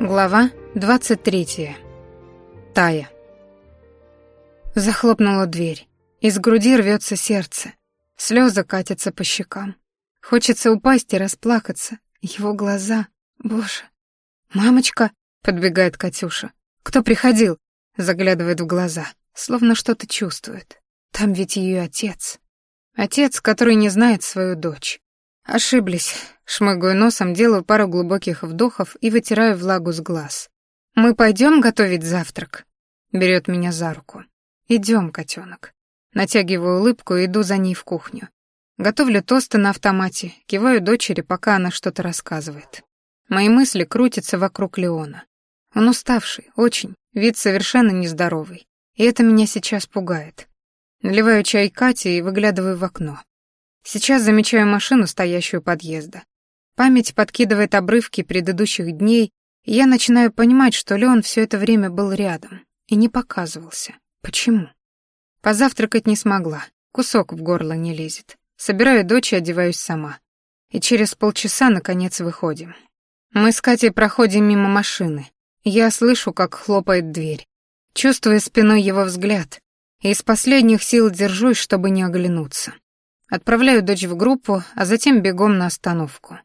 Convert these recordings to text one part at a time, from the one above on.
Глава 23. Тая. Захлопнула дверь. Из груди рвется сердце. Слезы катятся по щекам. Хочется упасть и расплакаться. Его глаза. Боже. «Мамочка!» — подбегает Катюша. «Кто приходил?» — заглядывает в глаза, словно что-то чувствует. Там ведь ее отец. Отец, который не знает свою дочь. Ошиблись. Шмыгаю носом, делаю пару глубоких вдохов и вытираю влагу с глаз. «Мы пойдем готовить завтрак?» Берет меня за руку. Идем, котенок. Натягиваю улыбку и иду за ней в кухню. Готовлю тосты на автомате, киваю дочери, пока она что-то рассказывает. Мои мысли крутятся вокруг Леона. Он уставший, очень, вид совершенно нездоровый. И это меня сейчас пугает. Наливаю чай Кате и выглядываю в окно. Сейчас замечаю машину, стоящую у подъезда. Память подкидывает обрывки предыдущих дней, и я начинаю понимать, что Леон все это время был рядом и не показывался. Почему? Позавтракать не смогла, кусок в горло не лезет. Собираю дочь и одеваюсь сама. И через полчаса, наконец, выходим. Мы с Катей проходим мимо машины. Я слышу, как хлопает дверь. Чувствую спиной его взгляд, и из последних сил держусь, чтобы не оглянуться. Отправляю дочь в группу, а затем бегом на остановку.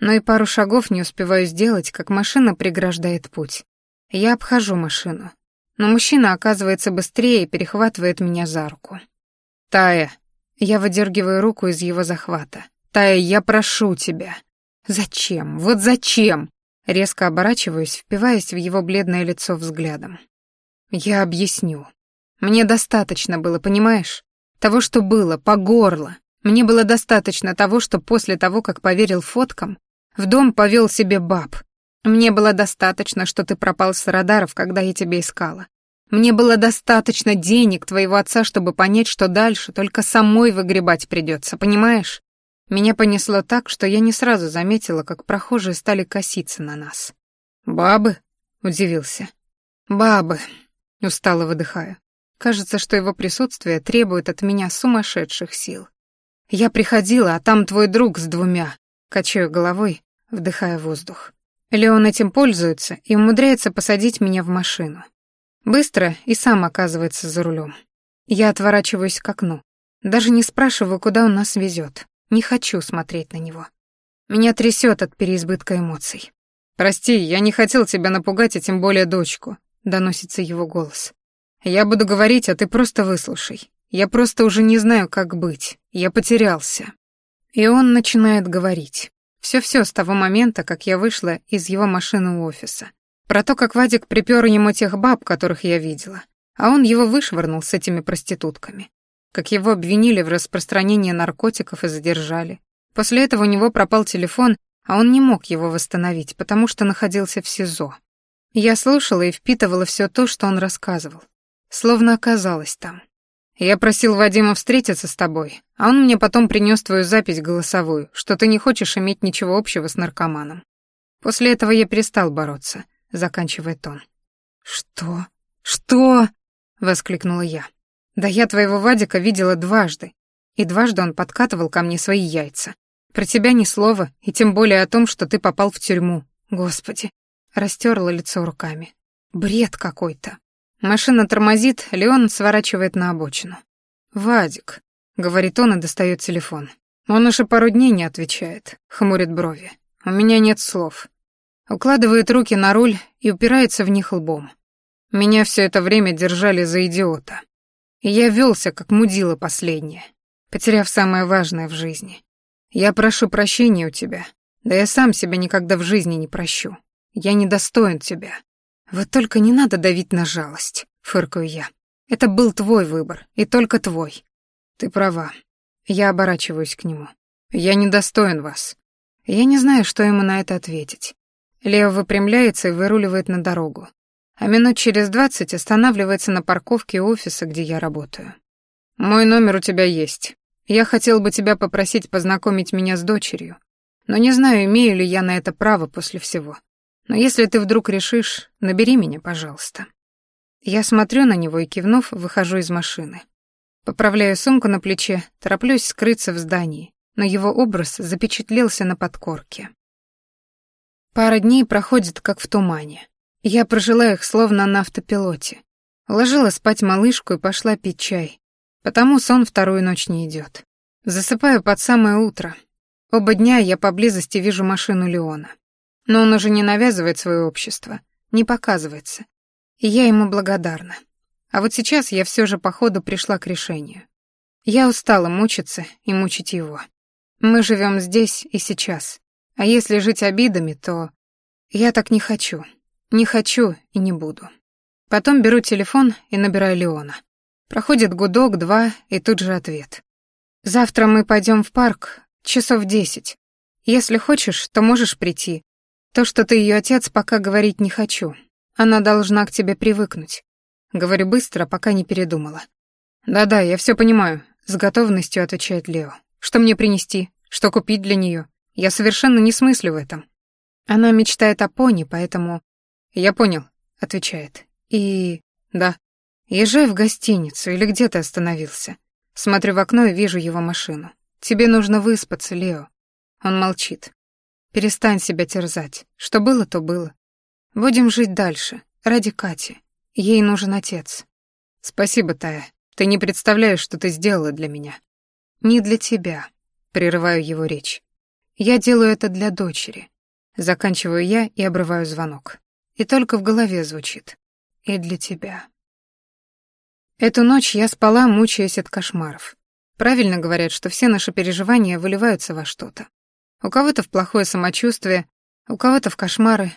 Но и пару шагов не успеваю сделать, как машина преграждает путь. Я обхожу машину. Но мужчина оказывается быстрее и перехватывает меня за руку. «Тая!» Я выдергиваю руку из его захвата. «Тая, я прошу тебя!» «Зачем? Вот зачем?» Резко оборачиваюсь, впиваясь в его бледное лицо взглядом. «Я объясню. Мне достаточно было, понимаешь? Того, что было, по горло. Мне было достаточно того, что после того, как поверил фоткам, в дом повел себе баб. Мне было достаточно, что ты пропал с радаров, когда я тебя искала. Мне было достаточно денег твоего отца, чтобы понять, что дальше только самой выгребать придется, понимаешь? Меня понесло так, что я не сразу заметила, как прохожие стали коситься на нас. «Бабы?» — удивился. «Бабы», — устало выдыхаю. Кажется, что его присутствие требует от меня сумасшедших сил. Я приходила, а там твой друг с двумя. Качаю головой, вдыхая воздух. Леон этим пользуется и умудряется посадить меня в машину. Быстро и сам оказывается за рулем. Я отворачиваюсь к окну. Даже не спрашиваю, куда он нас везет. Не хочу смотреть на него. Меня трясет от переизбытка эмоций. «Прости, я не хотел тебя напугать, а тем более дочку», — доносится его голос. «Я буду говорить, а ты просто выслушай. Я просто уже не знаю, как быть. Я потерялся. И он начинает говорить. Все-все с того момента, как я вышла из его машины у офиса. Про то, как Вадик припер ему тех баб, которых я видела. А он его вышвырнул с этими проститутками. Как его обвинили в распространении наркотиков и задержали. После этого у него пропал телефон, а он не мог его восстановить, потому что находился в СИЗО. Я слушала и впитывала все то, что он рассказывал. Словно оказалась там. Я просил Вадима встретиться с тобой, а он мне потом принес твою запись голосовую, что ты не хочешь иметь ничего общего с наркоманом. После этого я перестал бороться, заканчивает он. Что? Что? воскликнула я. Да я твоего Вадика видела дважды, и дважды он подкатывал ко мне свои яйца. Про тебя ни слова, и тем более о том, что ты попал в тюрьму. Господи, растерла лицо руками. Бред какой-то. Машина тормозит, Леон сворачивает на обочину. «Вадик», — говорит он и достает телефон. Он уже пару дней не отвечает, хмурит брови. «У меня нет слов». Укладывает руки на руль и упирается в них лбом. Меня все это время держали за идиота. И я велся, как мудила последняя, потеряв самое важное в жизни. Я прошу прощения у тебя, да я сам себя никогда в жизни не прощу. Я недостоин тебя. «Вот только не надо давить на жалость», — фыркаю я. «Это был твой выбор, и только твой». «Ты права». Я оборачиваюсь к нему. «Я недостоин вас». Я не знаю, что ему на это ответить. Лео выпрямляется и выруливает на дорогу. А минут через двадцать останавливается на парковке офиса, где я работаю. «Мой номер у тебя есть. Я хотел бы тебя попросить познакомить меня с дочерью, но не знаю, имею ли я на это право после всего. Но если ты вдруг решишь, набери меня, пожалуйста. Я смотрю на него и, кивнув, выхожу из машины. Поправляю сумку на плече, тороплюсь скрыться в здании, но его образ запечатлелся на подкорке. Пара дней проходит как в тумане. Я прожила их словно на автопилоте. Ложила спать малышку и пошла пить чай. Потому сон вторую ночь не идет. Засыпаю под самое утро. Оба дня я поблизости вижу машину Леона. Но он уже не навязывает свое общество, не показывается. И я ему благодарна. А вот сейчас я все же походу пришла к решению. Я устала мучиться и мучить его. Мы живем здесь и сейчас. А если жить обидами, то... Я так не хочу. Не хочу и не буду. Потом беру телефон и набираю Леона. Проходит гудок, два, и тут же ответ. «Завтра мы пойдем в парк, часов десять. Если хочешь, то можешь прийти. То, что ты ее отец, пока говорить не хочу. Она должна к тебе привыкнуть. Говорю быстро, пока не передумала. Да-да, я все понимаю, с готовностью отвечает Лео. Что мне принести? Что купить для нее? Я совершенно не смыслю в этом. Она мечтает о пони, поэтому... Я понял, отвечает. И... да. Езжай в гостиницу или где ты остановился. Смотрю в окно и вижу его машину. Тебе нужно выспаться, Лео. Он молчит. Перестань себя терзать. Что было, то было. Будем жить дальше, ради Кати. Ей нужен отец. Спасибо, Тая. Ты не представляешь, что ты сделала для меня. Не для тебя, прерываю его речь. Я делаю это для дочери. Заканчиваю я и обрываю звонок. И только в голове звучит. И для тебя. Эту ночь я спала, мучаясь от кошмаров. Правильно говорят, что все наши переживания выливаются во что-то. У кого-то в плохое самочувствие, у кого-то в кошмары,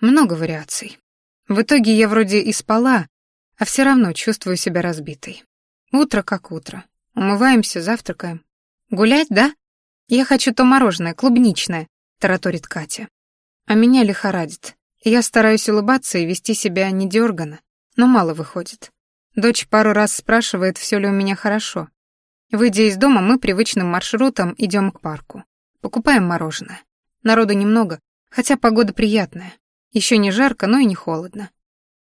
много вариаций. В итоге я вроде и спала, а все равно чувствую себя разбитой. Утро как утро. Умываемся, завтракаем. Гулять, да? Я хочу то мороженое, клубничное, тараторит Катя. А меня лихорадит. Я стараюсь улыбаться и вести себя недёрганно, но мало выходит. Дочь пару раз спрашивает, все ли у меня хорошо. Выйдя из дома, мы привычным маршрутом идем к парку. Покупаем мороженое. Народу немного, хотя погода приятная. Еще не жарко, но и не холодно.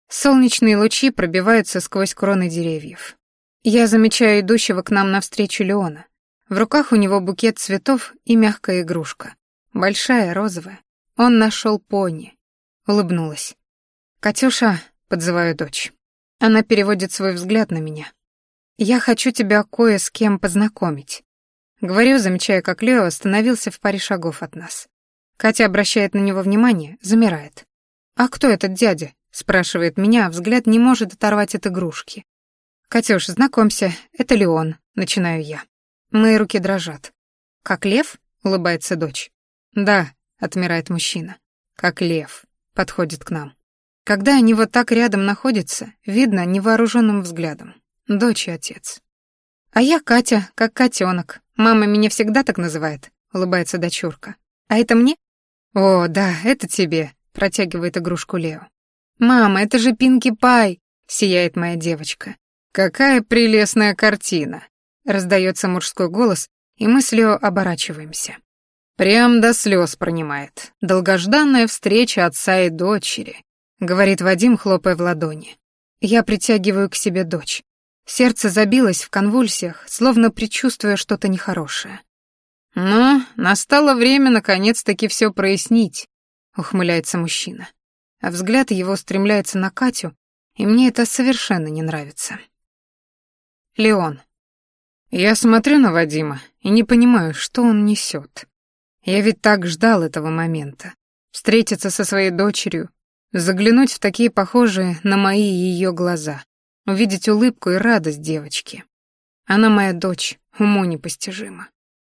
Солнечные лучи пробиваются сквозь кроны деревьев. Я замечаю идущего к нам навстречу Леона. В руках у него букет цветов и мягкая игрушка. Большая, розовая. Он нашел пони. Улыбнулась. «Катюша», — подзываю дочь. Она переводит свой взгляд на меня. «Я хочу тебя кое с кем познакомить». Говорю, замечая, как Лео остановился в паре шагов от нас. Катя обращает на него внимание, замирает. «А кто этот дядя?» — спрашивает меня, а взгляд не может оторвать от игрушки. «Катюш, знакомься, это Леон», — начинаю я. Мои руки дрожат. «Как лев?» — улыбается дочь. «Да», — отмирает мужчина. «Как лев», — подходит к нам. Когда они вот так рядом находятся, видно невооруженным взглядом. Дочь и отец. «А я Катя, как котенок. Мама меня всегда так называет», — улыбается дочурка. «А это мне?» «О, да, это тебе», Протягивает игрушку Лео. «Мама, это же Пинки Пай!» — сияет моя девочка. «Какая прелестная картина!» — раздается мужской голос, и мы с Лео оборачиваемся. «Прям до слез пронимает. Долгожданная встреча отца и дочери», — говорит Вадим, хлопая в ладони. Я притягиваю к себе дочь. Сердце забилось в конвульсиях, словно предчувствуя что-то нехорошее. «Ну, настало время наконец-таки все прояснить», ухмыляется мужчина. А взгляд его стремляется на Катю, и мне это совершенно не нравится. Леон. Я смотрю на Вадима и не понимаю, что он несет. Я ведь так ждал этого момента. Встретиться со своей дочерью, заглянуть в такие похожие на мои ее глаза, увидеть улыбку и радость девочки. Она моя дочь, уму непостижимо.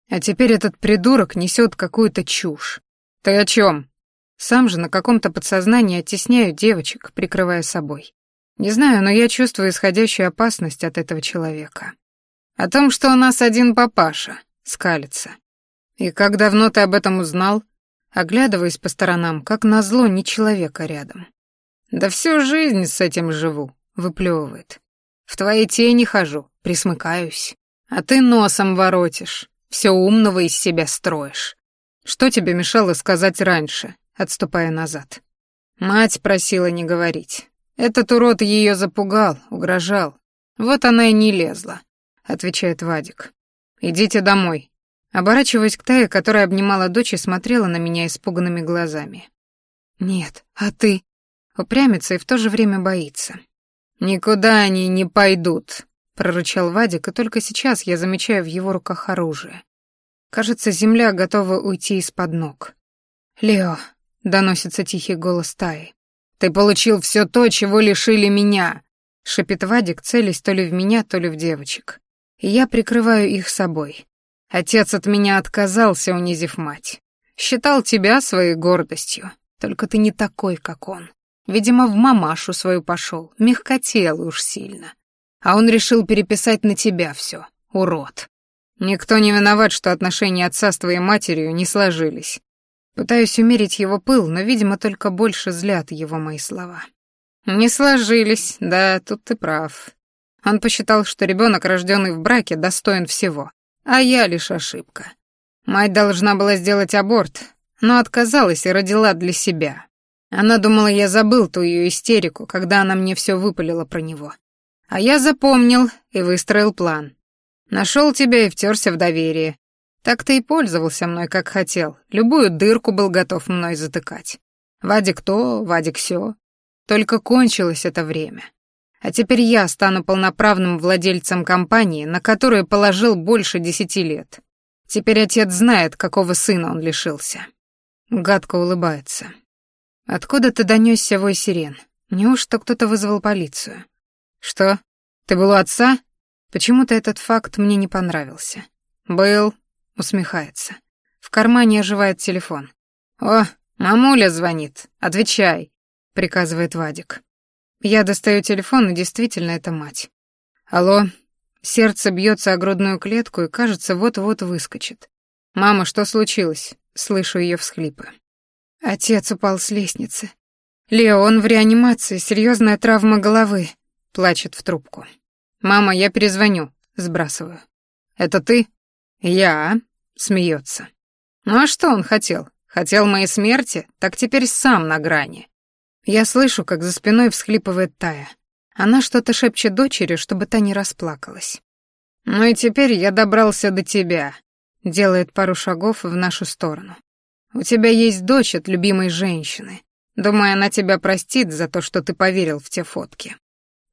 А теперь этот придурок несет какую-то чушь. Ты о чем? Сам же на каком-то подсознании оттесняю девочек, прикрывая собой. Не знаю, но я чувствую исходящую опасность от этого человека. О том, что у нас один папаша, скалится. И как давно ты об этом узнал? Оглядываясь по сторонам, как назло, не человека рядом. Да всю жизнь с этим живу, выплевывает. В твоей тени хожу, присмыкаюсь. А ты носом воротишь, все умного из себя строишь. Что тебе мешало сказать раньше? отступая назад. Мать просила не говорить. Этот урод ее запугал, угрожал. Вот она и не лезла, отвечает Вадик. Идите домой. Оборачиваясь к Тае, которая обнимала дочь и смотрела на меня испуганными глазами. Нет, а ты? Упрямится и в то же время боится. Никуда они не пойдут, прорычал Вадик, и только сейчас я замечаю в его руках оружие. Кажется, земля готова уйти из-под ног. «Лео», — доносится тихий голос Таи, — «ты получил все то, чего лишили меня», — шепит Вадик, целясь то ли в меня, то ли в девочек. И я прикрываю их собой. Отец от меня отказался, унизив мать. Считал тебя своей гордостью, только ты не такой, как он. Видимо, в мамашу свою пошел, мягкотелый уж сильно. А он решил переписать на тебя все, урод. Никто не виноват, что отношения отца с твоей матерью не сложились. Пытаюсь умерить его пыл, но, видимо, только больше злят его мои слова. Не сложились, да, тут ты прав. Он посчитал, что ребенок, рожденный в браке, достоин всего, а я лишь ошибка. Мать должна была сделать аборт, но отказалась и родила для себя. Она думала, я забыл ту ее истерику, когда она мне все выпалила про него. А я запомнил и выстроил план. Нашел тебя и втерся в доверие. Так ты и пользовался мной, как хотел. Любую дырку был готов мной затыкать. Вадик то, Вадик сё. Только кончилось это время. А теперь я стану полноправным владельцем компании, на которую положил больше десяти лет. Теперь отец знает, какого сына он лишился. Гадко улыбается. Откуда ты донесся вой сирен? Неужто кто-то вызвал полицию? Что? Ты был у отца? Почему-то этот факт мне не понравился. «Был», — усмехается. В кармане оживает телефон. «О, мамуля звонит. Отвечай», — приказывает Вадик. Я достаю телефон, и действительно это мать. «Алло». Сердце бьется о грудную клетку и, кажется, вот-вот выскочит. «Мама, что случилось?» Слышу ее всхлипы. Отец упал с лестницы. «Лео, он в реанимации, серьезная травма головы», — плачет в трубку. «Мама, я перезвоню», — сбрасываю. «Это ты?» «Я», — смеется. «Ну а что он хотел? Хотел моей смерти? Так теперь сам на грани». Я слышу, как за спиной всхлипывает Тая. Она что-то шепчет дочери, чтобы та не расплакалась. «Ну и теперь я добрался до тебя», — делает пару шагов в нашу сторону. «У тебя есть дочь от любимой женщины. Думаю, она тебя простит за то, что ты поверил в те фотки.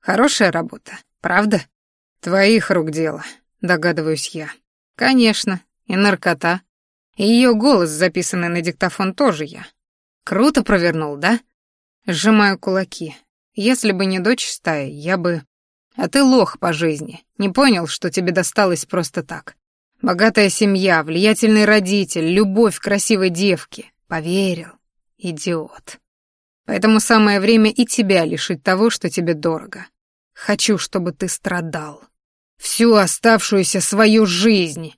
Хорошая работа. Правда? Твоих рук дело, догадываюсь я. Конечно, и наркота. И ее голос, записанный на диктофон, тоже я. Круто провернул, да? Сжимаю кулаки. Если бы не дочь стаи, я бы... А ты лох по жизни. Не понял, что тебе досталось просто так. Богатая семья, влиятельный родитель, любовь красивой девки. Поверил. Идиот. Поэтому самое время и тебя лишить того, что тебе дорого. Хочу, чтобы ты страдал. Всю оставшуюся свою жизнь.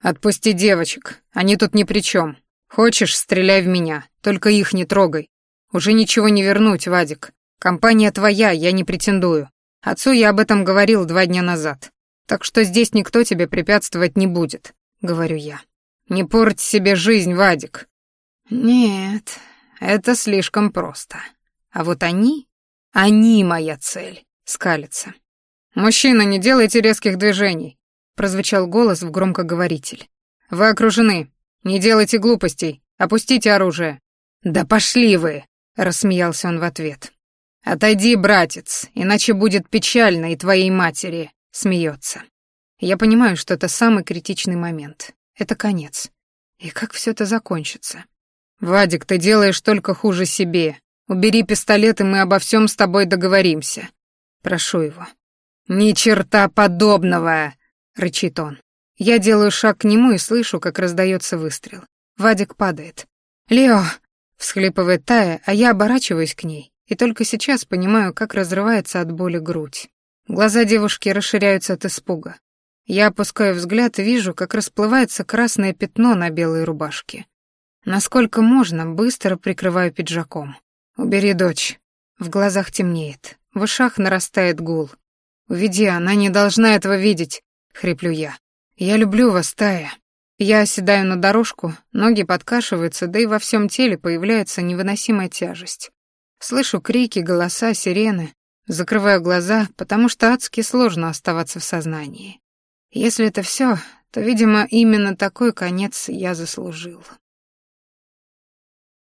Отпусти девочек, они тут ни при чем. Хочешь, стреляй в меня, только их не трогай. Уже ничего не вернуть, Вадик. Компания твоя, я не претендую. Отцу я об этом говорил два дня назад. Так что здесь никто тебе препятствовать не будет, говорю я. Не порть себе жизнь, Вадик. Нет, это слишком просто. А вот они, они моя цель скалится. «Мужчина, не делайте резких движений», — прозвучал голос в громкоговоритель. «Вы окружены. Не делайте глупостей. Опустите оружие». «Да пошли вы!» — рассмеялся он в ответ. «Отойди, братец, иначе будет печально и твоей матери», — смеется. Я понимаю, что это самый критичный момент. Это конец. И как все это закончится? «Вадик, ты делаешь только хуже себе. Убери пистолет, и мы обо всем с тобой договоримся. Прошу его. «Ни черта подобного!» — рычит он. Я делаю шаг к нему и слышу, как раздается выстрел. Вадик падает. «Лео!» — всхлипывает Тая, а я оборачиваюсь к ней и только сейчас понимаю, как разрывается от боли грудь. Глаза девушки расширяются от испуга. Я опускаю взгляд и вижу, как расплывается красное пятно на белой рубашке. Насколько можно, быстро прикрываю пиджаком. «Убери дочь». В глазах темнеет. В ушах нарастает гул. «Уведи, она не должна этого видеть», — хриплю я. «Я люблю вас, Тая». Я оседаю на дорожку, ноги подкашиваются, да и во всем теле появляется невыносимая тяжесть. Слышу крики, голоса, сирены. Закрываю глаза, потому что адски сложно оставаться в сознании. Если это все, то, видимо, именно такой конец я заслужил.